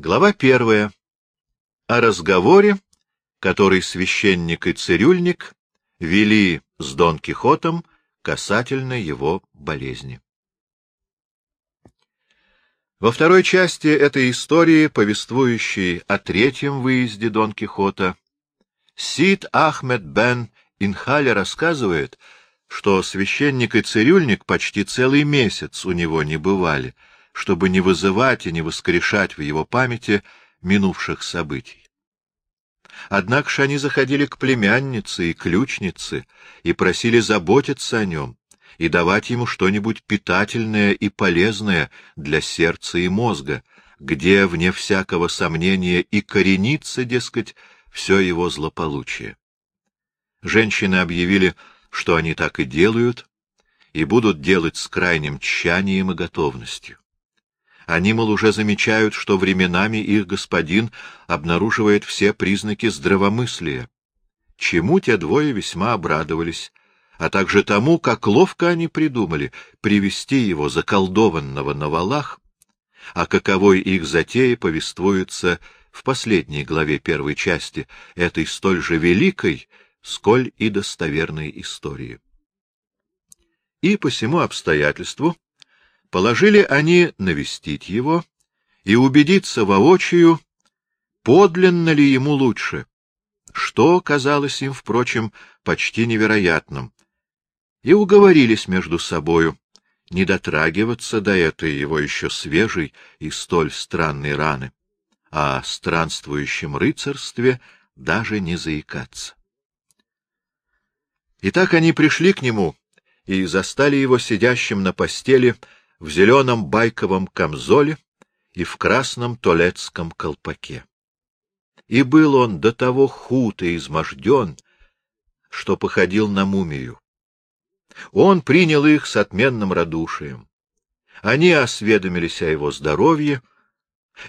Глава первая. О разговоре, который священник и цирюльник вели с Дон Кихотом касательно его болезни. Во второй части этой истории, повествующей о третьем выезде Дон Кихота, Сид Ахмед бен Инхаля рассказывает, что священник и цирюльник почти целый месяц у него не бывали — чтобы не вызывать и не воскрешать в его памяти минувших событий. Однако же они заходили к племяннице и ключнице и просили заботиться о нем и давать ему что-нибудь питательное и полезное для сердца и мозга, где, вне всякого сомнения, и коренится, дескать, все его злополучие. Женщины объявили, что они так и делают, и будут делать с крайним тщанием и готовностью. Они, мол, уже замечают, что временами их господин обнаруживает все признаки здравомыслия. Чему те двое весьма обрадовались, а также тому, как ловко они придумали привести его заколдованного на валах, а каковой их затея повествуется в последней главе первой части этой столь же великой, сколь и достоверной истории. И по всему обстоятельству Положили они навестить его и убедиться воочию, подлинно ли ему лучше, что казалось им, впрочем, почти невероятным, и уговорились между собою не дотрагиваться до этой его еще свежей и столь странной раны, а о странствующем рыцарстве даже не заикаться. Итак, они пришли к нему и застали его сидящим на постели, в зеленом байковом камзоле и в красном толецком колпаке. И был он до того худ и изможден, что походил на мумию. Он принял их с отменным радушием. Они осведомились о его здоровье,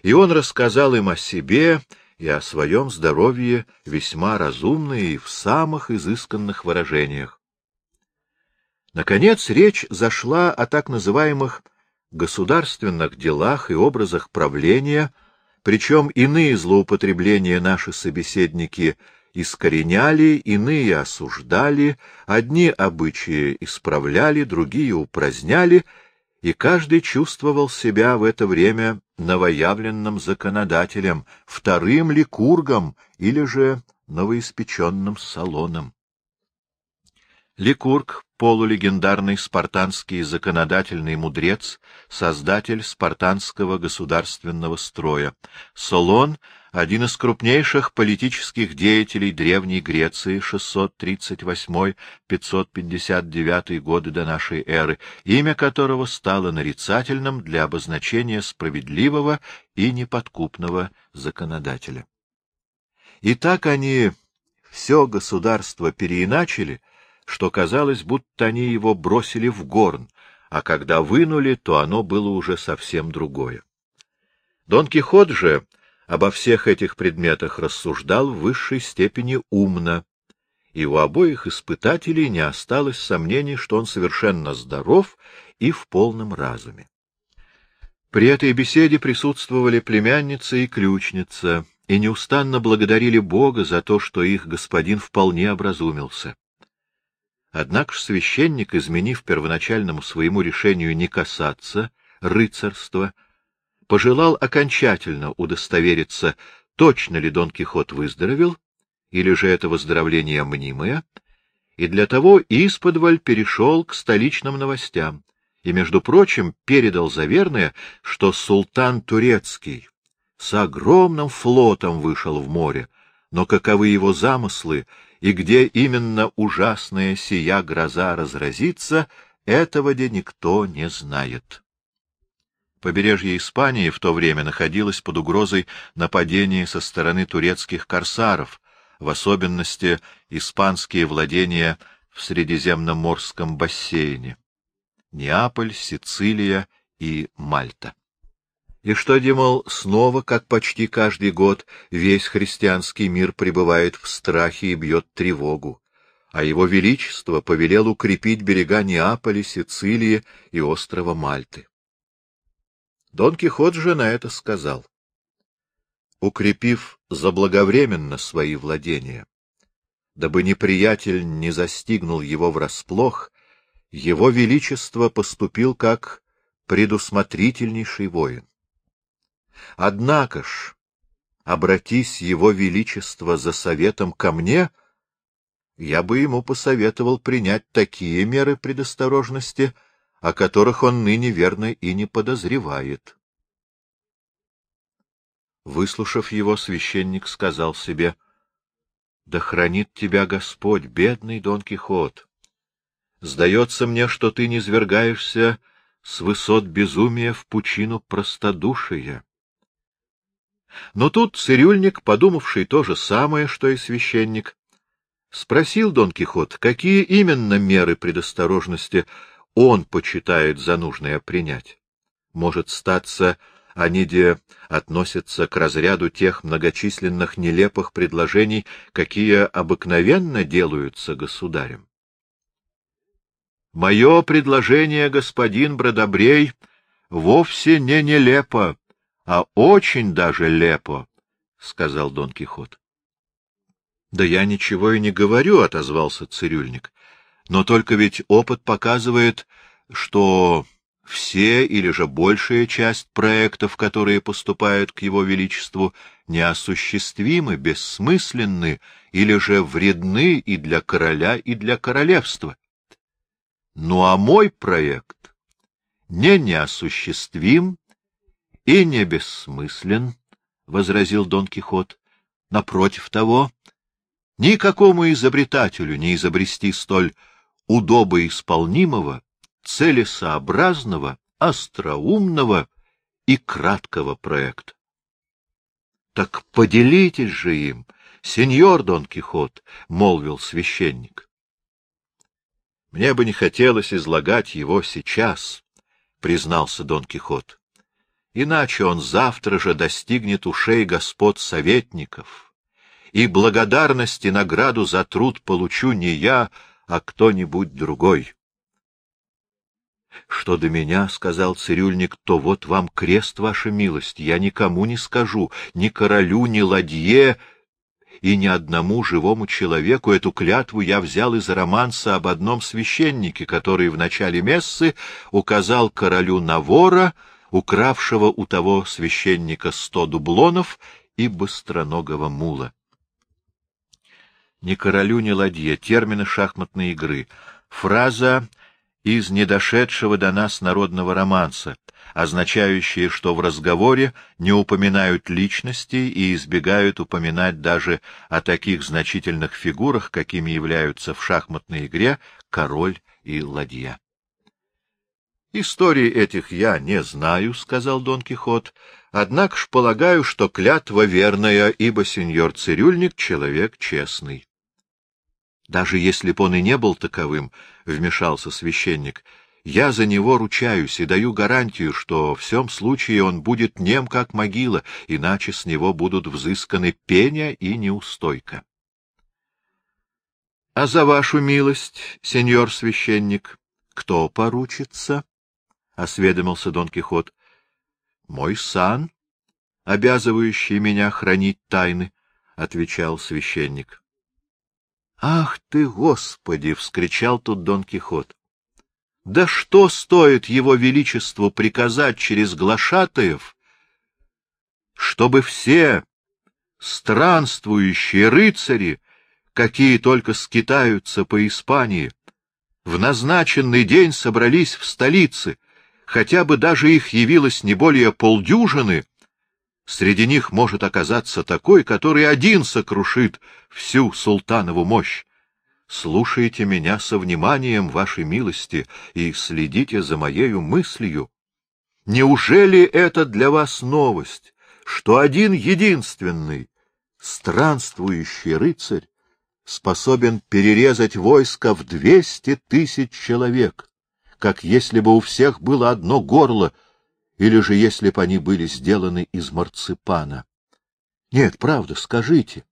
и он рассказал им о себе и о своем здоровье весьма разумно и в самых изысканных выражениях. Наконец речь зашла о так называемых государственных делах и образах правления, причем иные злоупотребления наши собеседники искореняли, иные осуждали, одни обычаи исправляли, другие упраздняли, и каждый чувствовал себя в это время новоявленным законодателем, вторым ликургом или же новоиспеченным салоном. Ликург — полулегендарный спартанский законодательный мудрец, создатель спартанского государственного строя. Солон — один из крупнейших политических деятелей Древней Греции 638-559 годы до нашей эры, имя которого стало нарицательным для обозначения справедливого и неподкупного законодателя. И так они все государство переиначили — что казалось, будто они его бросили в горн, а когда вынули, то оно было уже совсем другое. Дон Кихот же обо всех этих предметах рассуждал в высшей степени умно, и у обоих испытателей не осталось сомнений, что он совершенно здоров и в полном разуме. При этой беседе присутствовали племянница и ключница, и неустанно благодарили Бога за то, что их господин вполне образумился. Однако ж священник, изменив первоначальному своему решению не касаться рыцарства, пожелал окончательно удостовериться, точно ли Дон Кихот выздоровел, или же это выздоровление мнимое, и для того исподволь перешел к столичным новостям, и, между прочим, передал за верное, что султан турецкий с огромным флотом вышел в море, но каковы его замыслы и где именно ужасная сия гроза разразится, этого де никто не знает. Побережье Испании в то время находилось под угрозой нападения со стороны турецких корсаров, в особенности испанские владения в Средиземноморском бассейне. Неаполь, Сицилия и Мальта и что, Димол, снова, как почти каждый год, весь христианский мир пребывает в страхе и бьет тревогу, а его величество повелел укрепить берега Неаполя, Сицилии и острова Мальты. Дон Кихот же на это сказал. укрепив заблаговременно свои владения, дабы неприятель не застигнул его врасплох, его величество поступил как предусмотрительнейший воин. Однако ж, обратись его величество за советом ко мне, я бы ему посоветовал принять такие меры предосторожности, о которых он ныне верно и не подозревает. Выслушав его, священник сказал себе, — Да хранит тебя Господь, бедный Дон Кихот! Сдается мне, что ты не звергаешься с высот безумия в пучину простодушия. Но тут цирюльник, подумавший то же самое, что и священник, спросил Дон Кихот, какие именно меры предосторожности он почитает за нужное принять. Может статься, они де относятся к разряду тех многочисленных нелепых предложений, какие обыкновенно делаются государем. Мое предложение, господин Бродобрей, вовсе не нелепо, а очень даже лепо, — сказал Дон Кихот. — Да я ничего и не говорю, — отозвался цирюльник. — Но только ведь опыт показывает, что все или же большая часть проектов, которые поступают к его величеству, неосуществимы, бессмысленны или же вредны и для короля, и для королевства. Ну а мой проект не неосуществим и не бессмыслен, — возразил Дон Кихот. Напротив того, никакому изобретателю не изобрести столь удобоисполнимого, целесообразного, остроумного и краткого проекта. — Так поделитесь же им, сеньор Дон Кихот, — молвил священник. — Мне бы не хотелось излагать его сейчас, — признался Дон Кихот. — Иначе он завтра же достигнет ушей господ советников, и благодарность и награду за труд получу не я, а кто-нибудь другой. — Что до меня, — сказал цирюльник, — то вот вам крест, ваша милость, я никому не скажу, ни королю, ни ладье, и ни одному живому человеку эту клятву я взял из романса об одном священнике, который в начале мессы указал королю на вора, укравшего у того священника сто дублонов и быстроногого мула. Ни королю, ни ладье, термины шахматной игры, фраза из недошедшего до нас народного романса, означающие, что в разговоре не упоминают личности и избегают упоминать даже о таких значительных фигурах, какими являются в шахматной игре король и ладья. «Истории этих я не знаю», — сказал Дон Кихот, — «однако ж полагаю, что клятва верная, ибо сеньор Цирюльник — человек честный». Даже если б он и не был таковым, — вмешался священник, — я за него ручаюсь и даю гарантию, что в всем случае он будет нем, как могила, иначе с него будут взысканы пеня и неустойка. — А за вашу милость, сеньор священник, кто поручится? — осведомился Дон Кихот. — Мой сан, обязывающий меня хранить тайны, — отвечал священник. «Ах ты, Господи!» — вскричал тут Дон Кихот. «Да что стоит его величеству приказать через глашатаев, чтобы все странствующие рыцари, какие только скитаются по Испании, в назначенный день собрались в столице, хотя бы даже их явилось не более полдюжины, Среди них может оказаться такой, который один сокрушит всю султанову мощь. Слушайте меня со вниманием, вашей милости, и следите за моею мыслью. Неужели это для вас новость, что один единственный, странствующий рыцарь, способен перерезать войско в двести тысяч человек, как если бы у всех было одно горло — или же если б они были сделаны из марципана. Нет, правда, скажите.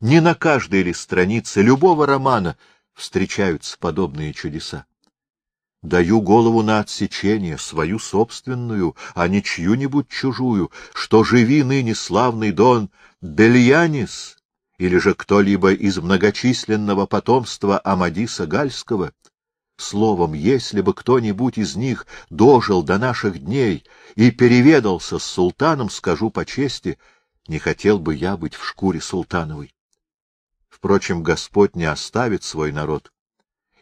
Не на каждой ли странице любого романа встречаются подобные чудеса? Даю голову на отсечение, свою собственную, а не чью-нибудь чужую, что живи ныне славный Дон Бельянис, или же кто-либо из многочисленного потомства Амадиса Гальского. Словом, если бы кто-нибудь из них дожил до наших дней и переведался с султаном, скажу по чести, не хотел бы я быть в шкуре султановой. Впрочем, Господь не оставит свой народ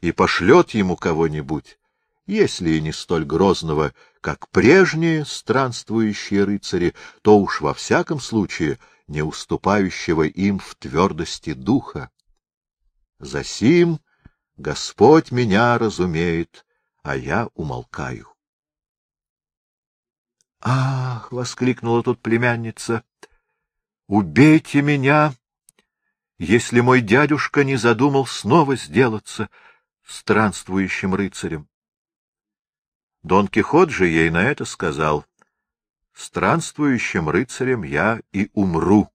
и пошлет ему кого-нибудь, если и не столь грозного, как прежние странствующие рыцари, то уж во всяком случае не уступающего им в твердости духа. Засим Господь меня разумеет, а я умолкаю. — Ах! — воскликнула тут племянница. — Убейте меня, если мой дядюшка не задумал снова сделаться странствующим рыцарем. Дон Кихот же ей на это сказал, — Странствующим рыцарем я и умру,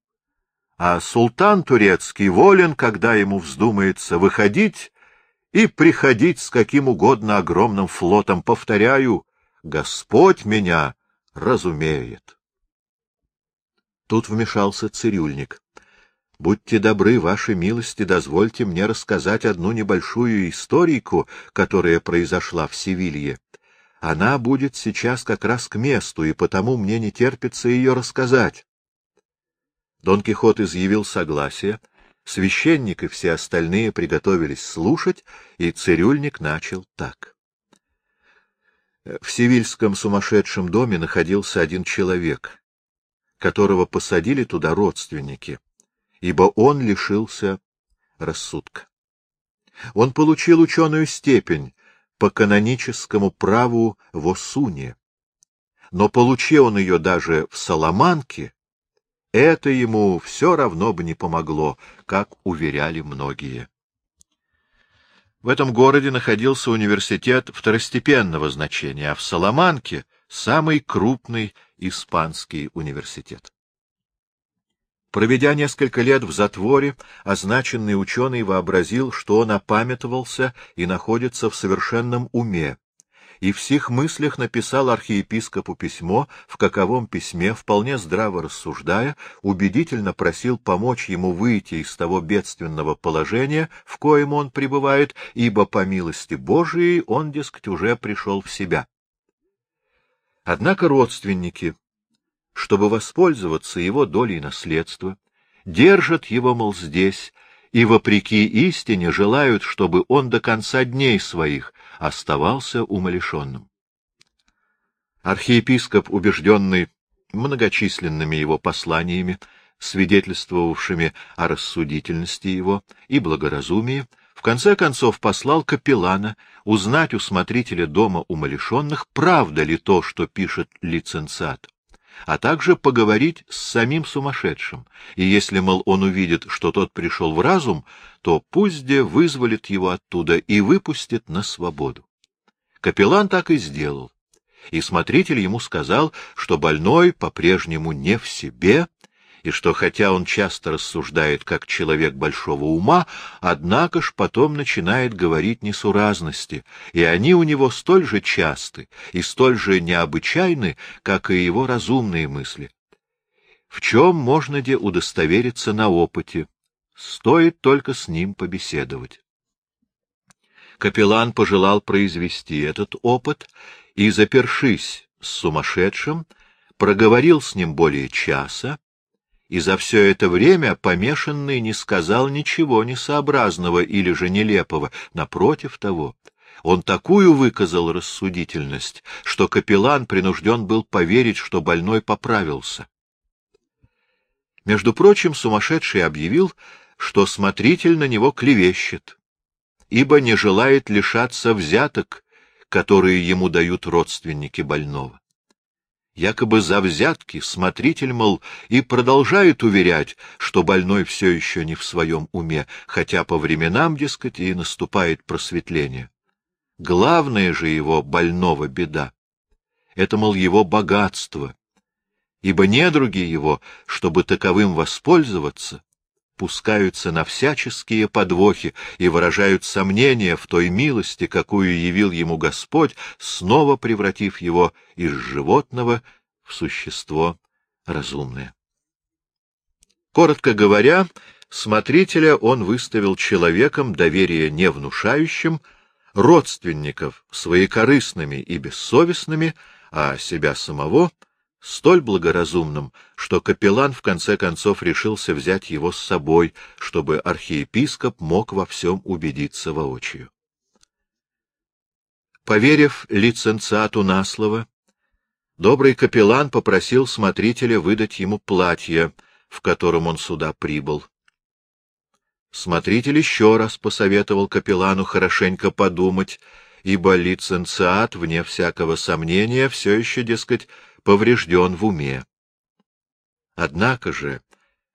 а султан турецкий волен, когда ему вздумается выходить и приходить с каким угодно огромным флотом. Повторяю, Господь меня разумеет. Тут вмешался цирюльник. — Будьте добры, ваши милости, дозвольте мне рассказать одну небольшую историку, которая произошла в Севилье. Она будет сейчас как раз к месту, и потому мне не терпится ее рассказать. Дон Кихот изъявил согласие, священник и все остальные приготовились слушать, и цирюльник начал так. В севильском сумасшедшем доме находился один человек, которого посадили туда родственники, ибо он лишился рассудка. Он получил ученую степень по каноническому праву в Осуне. Но получил он ее даже в Соломанке, это ему все равно бы не помогло, как уверяли многие. В этом городе находился университет второстепенного значения, а в Соломанке — самый крупный испанский университет. Проведя несколько лет в затворе, означенный ученый вообразил, что он опамятовался и находится в совершенном уме, и в сих мыслях написал архиепископу письмо, в каковом письме, вполне здраво рассуждая, убедительно просил помочь ему выйти из того бедственного положения, в коем он пребывает, ибо, по милости Божией, он, дескать, уже пришел в себя. Однако родственники, чтобы воспользоваться его долей наследства, держат его, мол, здесь, и, вопреки истине, желают, чтобы он до конца дней своих оставался умалишенным. Архиепископ, убежденный многочисленными его посланиями, свидетельствовавшими о рассудительности его и благоразумии, в конце концов послал капеллана узнать у смотрителя дома умалишенных, правда ли то, что пишет лицензат а также поговорить с самим сумасшедшим, и если, мол, он увидит, что тот пришел в разум, то пусть где вызволит его оттуда и выпустит на свободу. Капеллан так и сделал, и смотритель ему сказал, что больной по-прежнему не в себе, и что хотя он часто рассуждает как человек большого ума, однако ж потом начинает говорить несуразности, и они у него столь же часты и столь же необычайны, как и его разумные мысли. В чем можно где удостовериться на опыте? Стоит только с ним побеседовать. Капеллан пожелал произвести этот опыт и, запершись с сумасшедшим, проговорил с ним более часа, и за все это время помешанный не сказал ничего несообразного или же нелепого, напротив того. Он такую выказал рассудительность, что капеллан принужден был поверить, что больной поправился. Между прочим, сумасшедший объявил, что смотритель на него клевещет, ибо не желает лишаться взяток, которые ему дают родственники больного якобы за взятки, смотритель, мол, и продолжает уверять, что больной все еще не в своем уме, хотя по временам, дескать, и наступает просветление. Главное же его больного беда — это, мол, его богатство, ибо недруги его, чтобы таковым воспользоваться, пускаются на всяческие подвохи и выражают сомнения в той милости, какую явил ему Господь, снова превратив его из животного в существо разумное. Коротко говоря, смотрителя он выставил человеком доверие не внушающим, родственников своекорыстными и бессовестными, а себя самого столь благоразумным, что капеллан в конце концов решился взять его с собой, чтобы архиепископ мог во всем убедиться воочию. Поверив лиценциату на слово, добрый капеллан попросил смотрителя выдать ему платье, в котором он сюда прибыл. Смотритель еще раз посоветовал капеллану хорошенько подумать, ибо лиценциат, вне всякого сомнения, все еще, дескать, поврежден в уме. Однако же,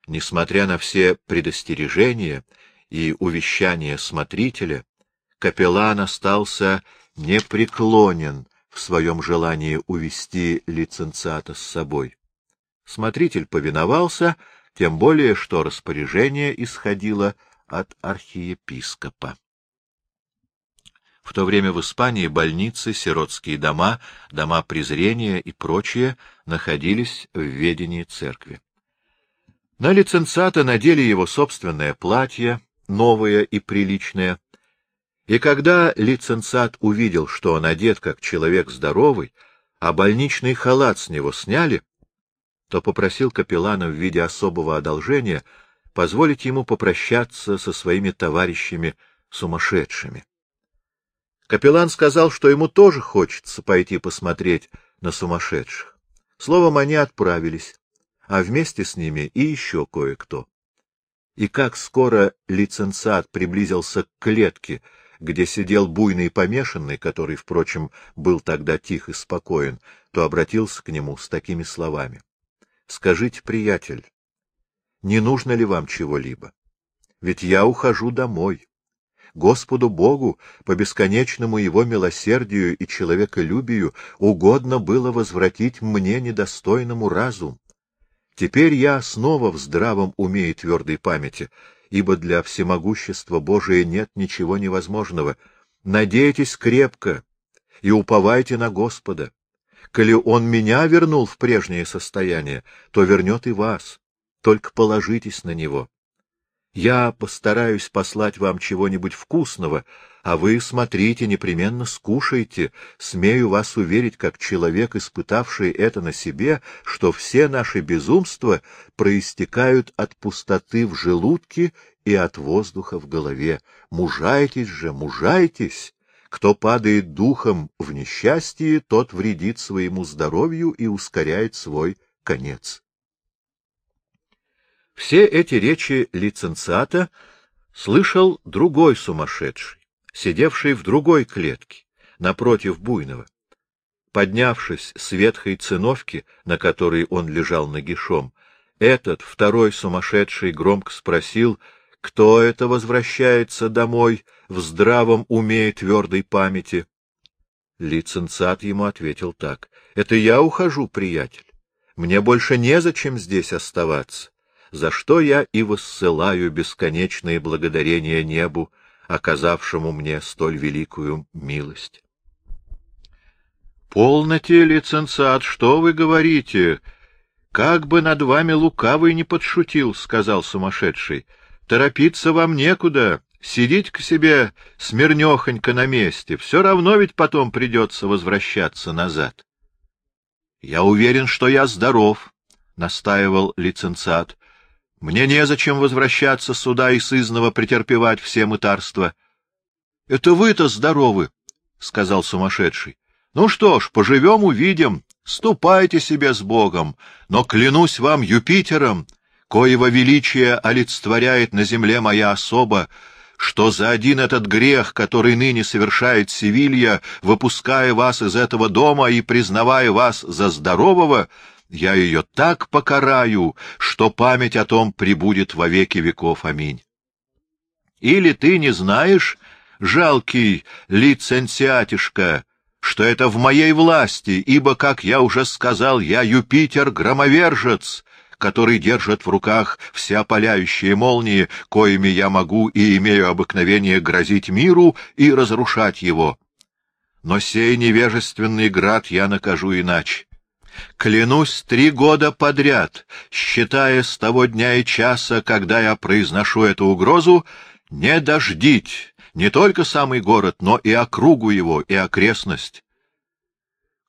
несмотря на все предостережения и увещания смотрителя, капеллан остался непреклонен в своем желании увести лиценциата с собой. Смотритель повиновался, тем более, что распоряжение исходило от архиепископа. В то время в Испании больницы, сиротские дома, дома презрения и прочее находились в ведении церкви. На лицензата надели его собственное платье, новое и приличное, и когда лицензат увидел, что он одет как человек здоровый, а больничный халат с него сняли, то попросил капеллана в виде особого одолжения позволить ему попрощаться со своими товарищами сумасшедшими. Капеллан сказал, что ему тоже хочется пойти посмотреть на сумасшедших. Словом, они отправились, а вместе с ними и еще кое-кто. И как скоро лицензат приблизился к клетке, где сидел буйный помешанный, который, впрочем, был тогда тих и спокоен, то обратился к нему с такими словами. — Скажите, приятель, не нужно ли вам чего-либо? Ведь я ухожу домой. Господу Богу, по бесконечному Его милосердию и человеколюбию, угодно было возвратить мне недостойному разум. Теперь я снова в здравом уме и твердой памяти, ибо для всемогущества Божия нет ничего невозможного. Надейтесь крепко и уповайте на Господа. Коли Он меня вернул в прежнее состояние, то вернет и вас. Только положитесь на Него. Я постараюсь послать вам чего-нибудь вкусного, а вы смотрите, непременно скушайте. Смею вас уверить, как человек, испытавший это на себе, что все наши безумства проистекают от пустоты в желудке и от воздуха в голове. Мужайтесь же, мужайтесь! Кто падает духом в несчастье, тот вредит своему здоровью и ускоряет свой конец. Все эти речи лиценциата слышал другой сумасшедший, сидевший в другой клетке, напротив Буйного. Поднявшись с ветхой циновки, на которой он лежал нагишом, этот второй сумасшедший громко спросил, кто это возвращается домой в здравом уме и твердой памяти. Лиценциат ему ответил так. — Это я ухожу, приятель. Мне больше незачем здесь оставаться за что я и воссылаю бесконечные благодарения небу, оказавшему мне столь великую милость. — Полноте, лицензат, что вы говорите? Как бы над вами лукавый не подшутил, — сказал сумасшедший. — Торопиться вам некуда, сидеть к себе смирнехонько на месте, все равно ведь потом придется возвращаться назад. — Я уверен, что я здоров, — настаивал лицензат. Мне незачем возвращаться сюда и сызново претерпевать все мытарства. — Это вы-то здоровы, — сказал сумасшедший. — Ну что ж, поживем — увидим. Ступайте себе с Богом, но клянусь вам Юпитером, коего величие олицетворяет на земле моя особа, что за один этот грех, который ныне совершает Севилья, выпуская вас из этого дома и признавая вас за здорового, я ее так покараю, что память о том прибудет во веки веков. Аминь. Или ты не знаешь, жалкий лицензиатишка, что это в моей власти, ибо, как я уже сказал, я Юпитер-громовержец, который держит в руках все опаляющие молнии, коими я могу и имею обыкновение грозить миру и разрушать его. Но сей невежественный град я накажу иначе. Клянусь три года подряд, считая с того дня и часа, когда я произношу эту угрозу, не дождить не только самый город, но и округу его, и окрестность.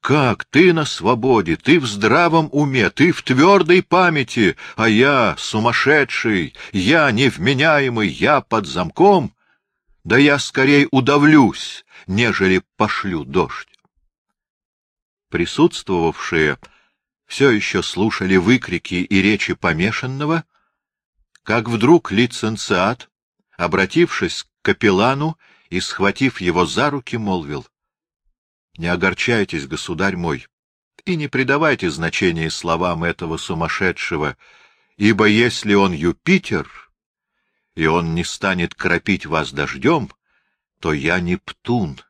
Как ты на свободе, ты в здравом уме, ты в твердой памяти, а я сумасшедший, я невменяемый, я под замком? Да я скорее удавлюсь, нежели пошлю дождь. Присутствовавшие все еще слушали выкрики и речи помешанного, как вдруг лиценциат, обратившись к капеллану и, схватив его за руки, молвил. — Не огорчайтесь, государь мой, и не придавайте значения словам этого сумасшедшего, ибо если он Юпитер, и он не станет кропить вас дождем, то я Нептун,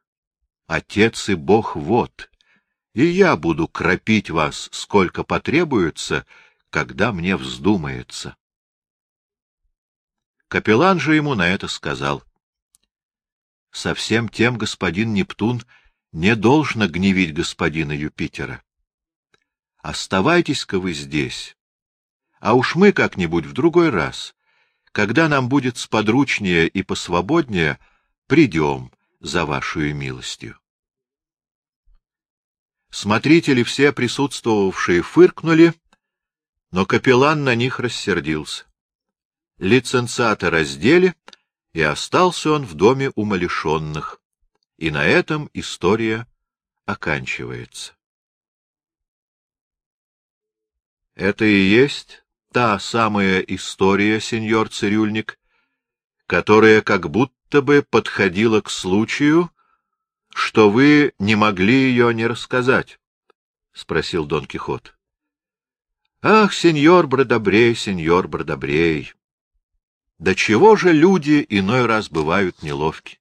отец и бог вод, и я буду кропить вас, сколько потребуется, когда мне вздумается. Капеллан же ему на это сказал. — Совсем тем господин Нептун не должно гневить господина Юпитера. Оставайтесь-ка вы здесь, а уж мы как-нибудь в другой раз, когда нам будет сподручнее и посвободнее, придем за вашу милостью. Смотрители все присутствовавшие фыркнули, но капеллан на них рассердился. Лицензата раздели, и остался он в доме умалишенных. И на этом история оканчивается. Это и есть та самая история, сеньор Цирюльник, которая как будто бы подходила к случаю, что вы не могли ее не рассказать? — спросил Дон Кихот. — Ах, сеньор Бродобрей, сеньор Бродобрей! До чего же люди иной раз бывают неловки?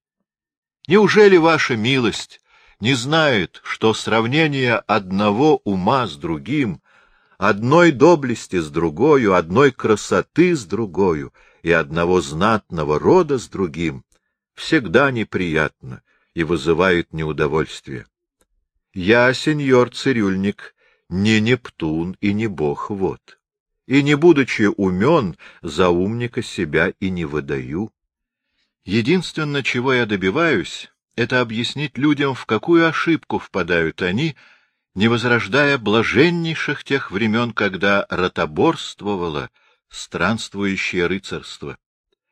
Неужели ваша милость не знает, что сравнение одного ума с другим, одной доблести с другою, одной красоты с другою и одного знатного рода с другим всегда неприятно, и вызывает неудовольствие. Я, сеньор цирюльник, не Нептун и не бог вот, и, не будучи умен, за умника себя и не выдаю. Единственное, чего я добиваюсь, это объяснить людям, в какую ошибку впадают они, не возрождая блаженнейших тех времен, когда ротоборствовало странствующее рыцарство.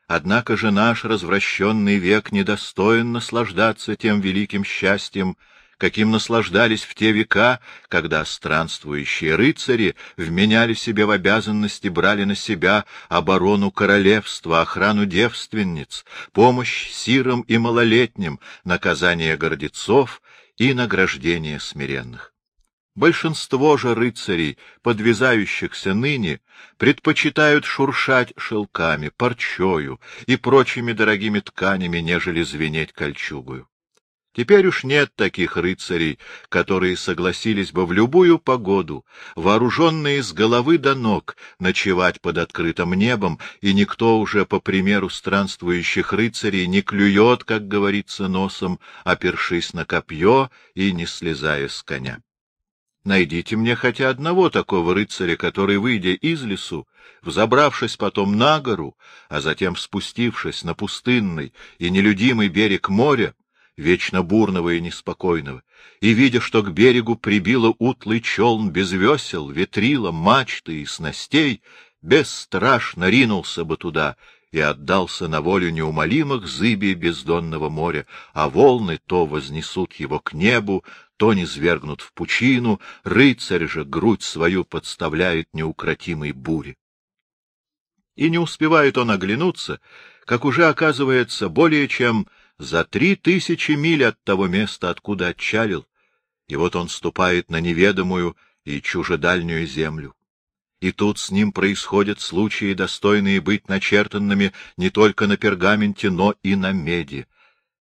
Однако же наш развращенный век недостоин наслаждаться тем великим счастьем, каким наслаждались в те века, когда странствующие рыцари вменяли себе в обязанности, брали на себя оборону королевства, охрану девственниц, помощь сирым и малолетним, наказание гордецов и награждение смиренных. Большинство же рыцарей, подвязающихся ныне, предпочитают шуршать шелками, парчою и прочими дорогими тканями, нежели звенеть кольчугою. Теперь уж нет таких рыцарей, которые согласились бы в любую погоду, вооруженные с головы до ног, ночевать под открытым небом, и никто уже, по примеру странствующих рыцарей, не клюет, как говорится, носом, опершись на копье и не слезая с коня. Найдите мне хотя одного такого рыцаря, который, выйдя из лесу, взобравшись потом на гору, а затем спустившись на пустынный и нелюдимый берег моря, вечно бурного и неспокойного, и, видя, что к берегу прибило утлый челн без весел, ветрила, мачты и снастей, бесстрашно ринулся бы туда и отдался на волю неумолимых зыбей бездонного моря, а волны то вознесут его к небу, то не свергнут в пучину, рыцарь же грудь свою подставляет неукротимой буре. И не успевает он оглянуться, как уже оказывается более чем за три тысячи миль от того места, откуда отчалил, и вот он ступает на неведомую и чужедальнюю землю. И тут с ним происходят случаи, достойные быть начертанными не только на пергаменте, но и на меди.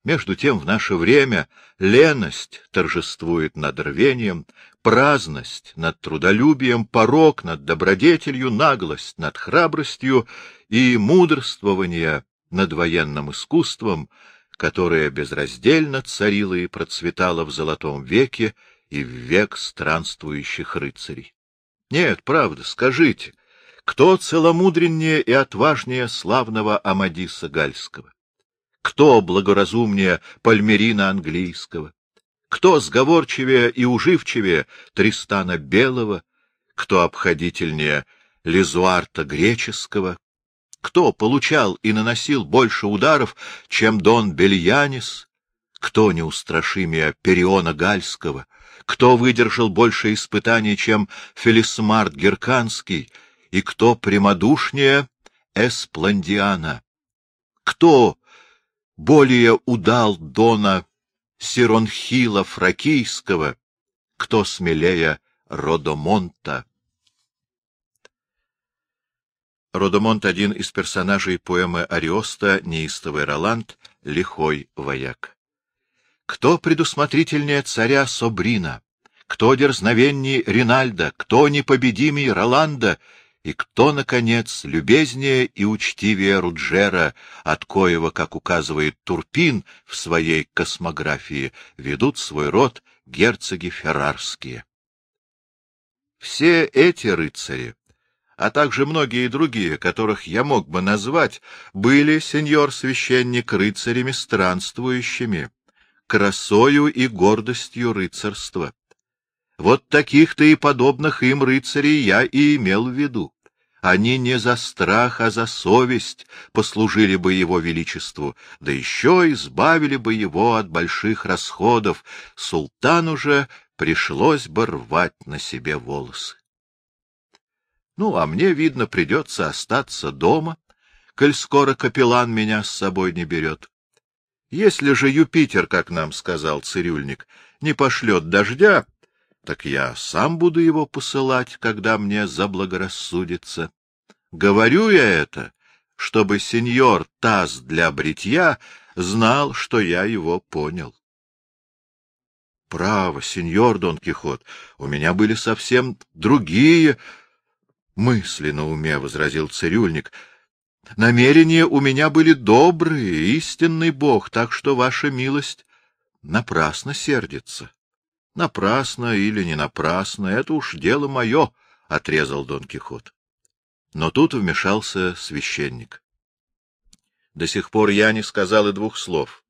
Между тем в наше время леность торжествует над рвением, праздность над трудолюбием, порок над добродетелью, наглость над храбростью и мудрствование над военным искусством, которое безраздельно царило и процветало в Золотом веке и в век странствующих рыцарей. Нет, правда, скажите, кто целомудреннее и отважнее славного Амадиса Гальского? Кто благоразумнее Пальмерина Английского? Кто сговорчивее и уживчивее Тристана Белого? Кто обходительнее Лизуарта Греческого? Кто получал и наносил больше ударов, чем Дон Бельянис? Кто неустрашимее Периона Гальского? Кто выдержал больше испытаний, чем Фелисмарт Герканский? И кто прямодушнее Эспландиана? Кто более удал Дона Сиронхила Фракийского, кто смелее Родомонта. Родомонт — один из персонажей поэмы Ариоста «Неистовый Роланд», «Лихой вояк». Кто предусмотрительнее царя Собрина? Кто дерзновенней Ринальда? Кто непобедимей Роланда? И кто, наконец, любезнее и учтивее Руджера, от коего, как указывает Турпин в своей космографии, ведут свой род герцоги феррарские? Все эти рыцари, а также многие другие, которых я мог бы назвать, были, сеньор-священник, рыцарями странствующими, красою и гордостью рыцарства. Вот таких-то и подобных им рыцарей я и имел в виду. Они не за страх, а за совесть послужили бы его величеству, да еще избавили бы его от больших расходов. Султану же пришлось бы рвать на себе волосы. Ну, а мне, видно, придется остаться дома, коль скоро капеллан меня с собой не берет. Если же Юпитер, как нам сказал цирюльник, не пошлет дождя, так я сам буду его посылать, когда мне заблагорассудится. Говорю я это, чтобы сеньор Таз для бритья знал, что я его понял. Право, сеньор Дон Кихот, у меня были совсем другие мысли на уме, — возразил цирюльник. Намерения у меня были добрые, истинный бог, так что ваша милость напрасно сердится. — Напрасно или не напрасно, это уж дело мое, — отрезал Дон Кихот. Но тут вмешался священник. До сих пор я не сказал и двух слов.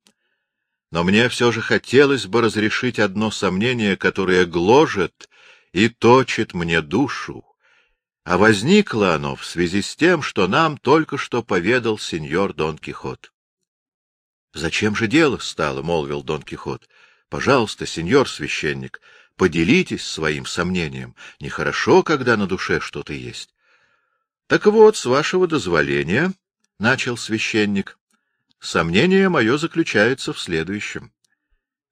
Но мне все же хотелось бы разрешить одно сомнение, которое гложет и точит мне душу. А возникло оно в связи с тем, что нам только что поведал сеньор Дон Кихот. — Зачем же дело стало? — молвил Дон Кихот. Пожалуйста, сеньор священник, поделитесь своим сомнением. Нехорошо, когда на душе что-то есть. — Так вот, с вашего дозволения, — начал священник, — сомнение мое заключается в следующем.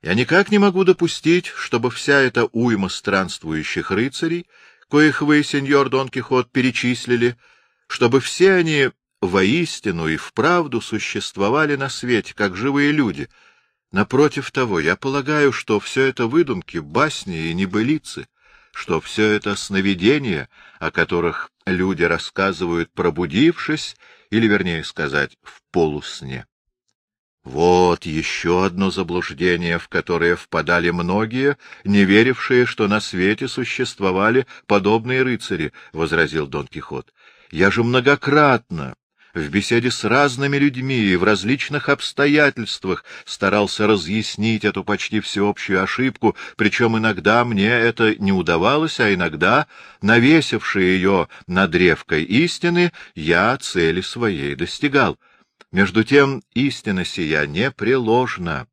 Я никак не могу допустить, чтобы вся эта уйма странствующих рыцарей, коих вы, сеньор Дон Кихот, перечислили, чтобы все они воистину и вправду существовали на свете, как живые люди — Напротив того, я полагаю, что все это выдумки, басни и небылицы, что все это сновидения, о которых люди рассказывают, пробудившись, или, вернее сказать, в полусне. Вот еще одно заблуждение, в которое впадали многие, не верившие, что на свете существовали подобные рыцари, — возразил Дон Кихот. — Я же многократно в беседе с разными людьми и в различных обстоятельствах старался разъяснить эту почти всеобщую ошибку, причем иногда мне это не удавалось, а иногда, навесивший ее над древкой истины, я цели своей достигал. Между тем истина сия непреложна,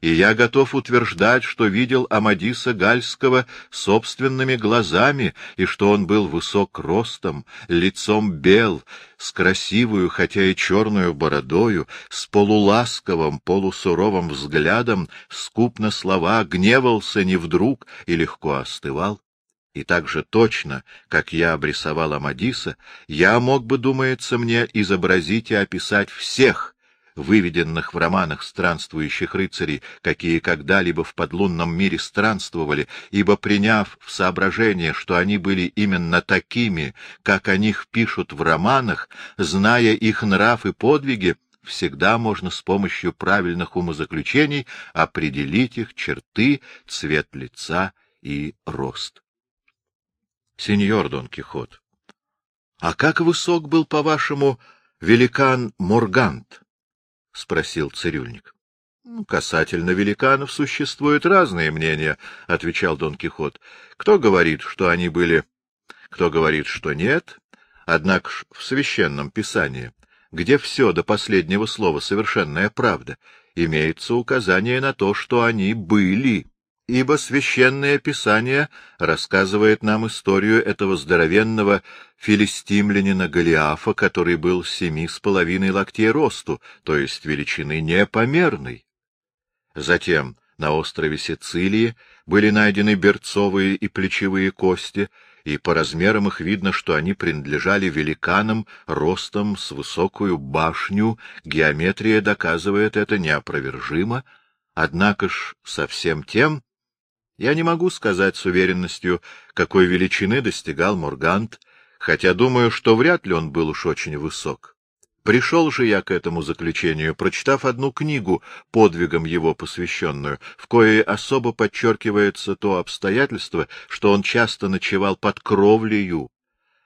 и я готов утверждать, что видел Амадиса Гальского собственными глазами, и что он был высок ростом, лицом бел, с красивую, хотя и черную бородою, с полуласковым, полусуровым взглядом, скуп на слова, гневался не вдруг и легко остывал. И так же точно, как я обрисовал Амадиса, я мог бы, думается мне, изобразить и описать всех, выведенных в романах странствующих рыцарей, какие когда-либо в подлунном мире странствовали, ибо, приняв в соображение, что они были именно такими, как о них пишут в романах, зная их нрав и подвиги, всегда можно с помощью правильных умозаключений определить их черты, цвет лица и рост. Сеньор Дон Кихот, а как высок был, по-вашему, великан Моргант? — спросил цирюльник. — Касательно великанов существуют разные мнения, — отвечал Дон Кихот. — Кто говорит, что они были, кто говорит, что нет. Однако ж в священном писании, где все до последнего слова совершенная правда, имеется указание на то, что они были ибо священное писание рассказывает нам историю этого здоровенного филистимлянина Голиафа, который был семи с половиной локтей росту, то есть величины непомерной. Затем на острове Сицилии были найдены берцовые и плечевые кости, и по размерам их видно, что они принадлежали великанам ростом с высокую башню, геометрия доказывает это неопровержимо, однако ж со всем тем я не могу сказать с уверенностью, какой величины достигал Моргант, хотя думаю, что вряд ли он был уж очень высок. Пришел же я к этому заключению, прочитав одну книгу, подвигом его посвященную, в коей особо подчеркивается то обстоятельство, что он часто ночевал под кровлею,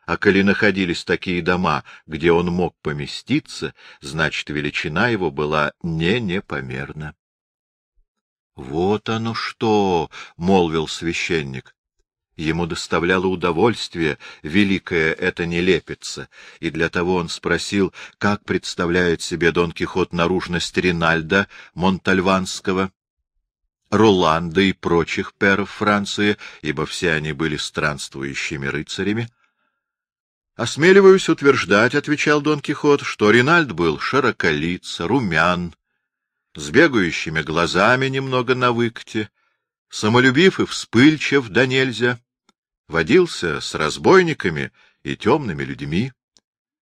а коли находились такие дома, где он мог поместиться, значит, величина его была не непомерна. — Вот оно что! — молвил священник. Ему доставляло удовольствие великая эта нелепица, и для того он спросил, как представляет себе Дон Кихот наружность Ринальда Монтальванского, Роланда и прочих перов Франции, ибо все они были странствующими рыцарями. — Осмеливаюсь утверждать, — отвечал Дон Кихот, — что Ринальд был широколиц, румян, с бегающими глазами немного на выкте, самолюбив и вспыльчив да нельзя, водился с разбойниками и темными людьми.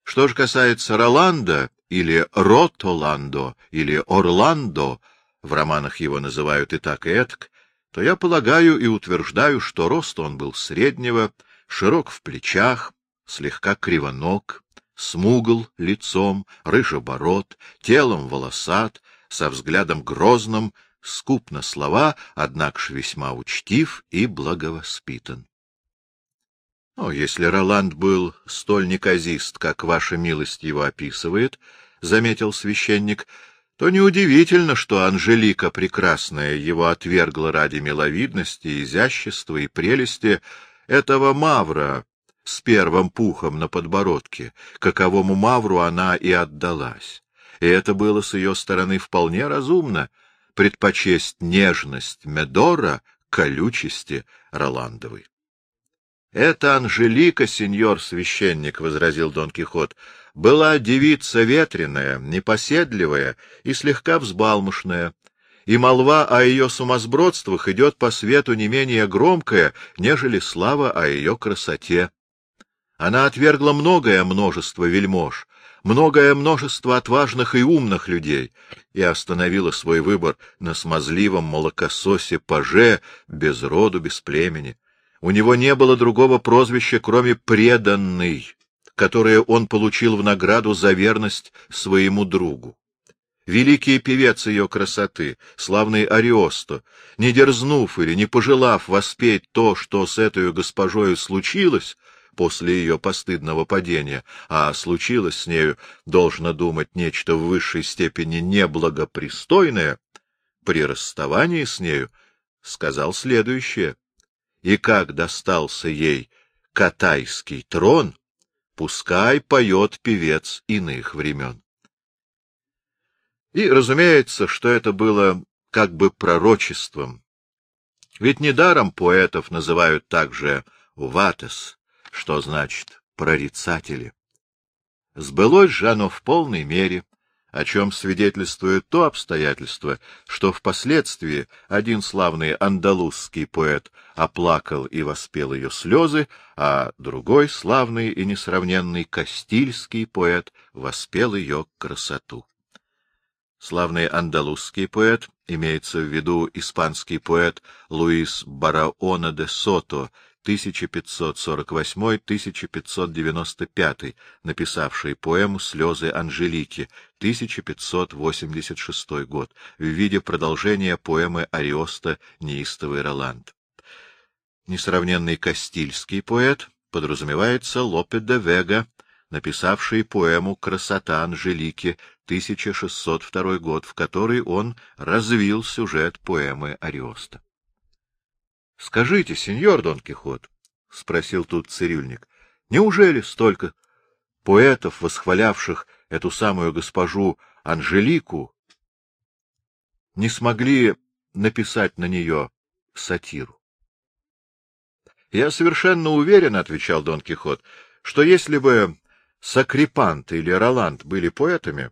Что же касается Роланда или Ротоландо или Орландо, в романах его называют и так, и этак, то я полагаю и утверждаю, что рост он был среднего, широк в плечах, слегка кривоног, смугл лицом, рыжебород, телом волосат, со взглядом грозным, скуп на слова, однако ж весьма учтив и благовоспитан. — Но если Роланд был столь неказист, как ваша милость его описывает, — заметил священник, — то неудивительно, что Анжелика Прекрасная его отвергла ради миловидности, изящества и прелести этого Мавра с первым пухом на подбородке, каковому Мавру она и отдалась и это было с ее стороны вполне разумно — предпочесть нежность Медора колючести Роландовой. — Это Анжелика, сеньор священник, — возразил Дон Кихот, — была девица ветреная, непоседливая и слегка взбалмошная, и молва о ее сумасбродствах идет по свету не менее громкая, нежели слава о ее красоте. Она отвергла многое множество вельмож, многое множество отважных и умных людей и остановила свой выбор на смазливом молокососе паже без роду, без племени. У него не было другого прозвища, кроме «преданный», которое он получил в награду за верность своему другу. Великий певец ее красоты, славный Ариосто, не дерзнув или не пожелав воспеть то, что с этой госпожою случилось, после ее постыдного падения, а случилось с нею, должно думать, нечто в высшей степени неблагопристойное, при расставании с нею сказал следующее. И как достался ей катайский трон, пускай поет певец иных времен. И, разумеется, что это было как бы пророчеством. Ведь недаром поэтов называют также «ватес», что значит «прорицатели». Сбылось же оно в полной мере, о чем свидетельствует то обстоятельство, что впоследствии один славный андалузский поэт оплакал и воспел ее слезы, а другой славный и несравненный кастильский поэт воспел ее красоту. Славный андалузский поэт, имеется в виду испанский поэт Луис Бараона де Сото, 1548-1595, написавший поэму «Слезы Анжелики», 1586 год, в виде продолжения поэмы Ариоста «Неистовый Роланд». Несравненный кастильский поэт подразумевается Лопе де Вега, написавший поэму «Красота Анжелики» 1602 год, в которой он развил сюжет поэмы Ариоста. — Скажите, сеньор Дон Кихот, — спросил тут цирюльник, — неужели столько поэтов, восхвалявших эту самую госпожу Анжелику, не смогли написать на нее сатиру? — Я совершенно уверен, — отвечал Дон Кихот, — что если бы Сакрипант или Роланд были поэтами,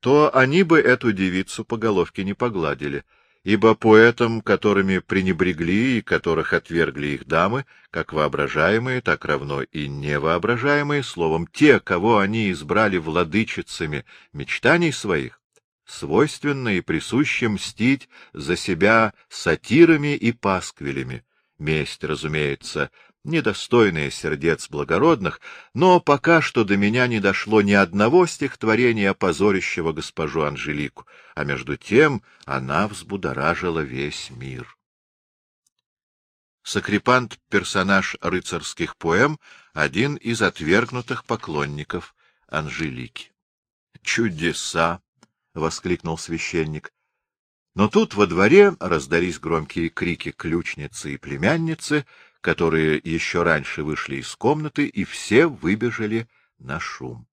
то они бы эту девицу по головке не погладили, ибо поэтам, которыми пренебрегли и которых отвергли их дамы, как воображаемые, так равно и невоображаемые, словом, те, кого они избрали владычицами мечтаний своих, свойственно и присуще мстить за себя сатирами и пасквилями. Месть, разумеется, недостойные сердец благородных, но пока что до меня не дошло ни одного стихотворения, позорящего госпожу Анжелику, а между тем она взбудоражила весь мир. Сакрипант — персонаж рыцарских поэм, один из отвергнутых поклонников Анжелики. «Чудеса!» — воскликнул священник. Но тут во дворе раздались громкие крики ключницы и племянницы, которые еще раньше вышли из комнаты, и все выбежали на шум.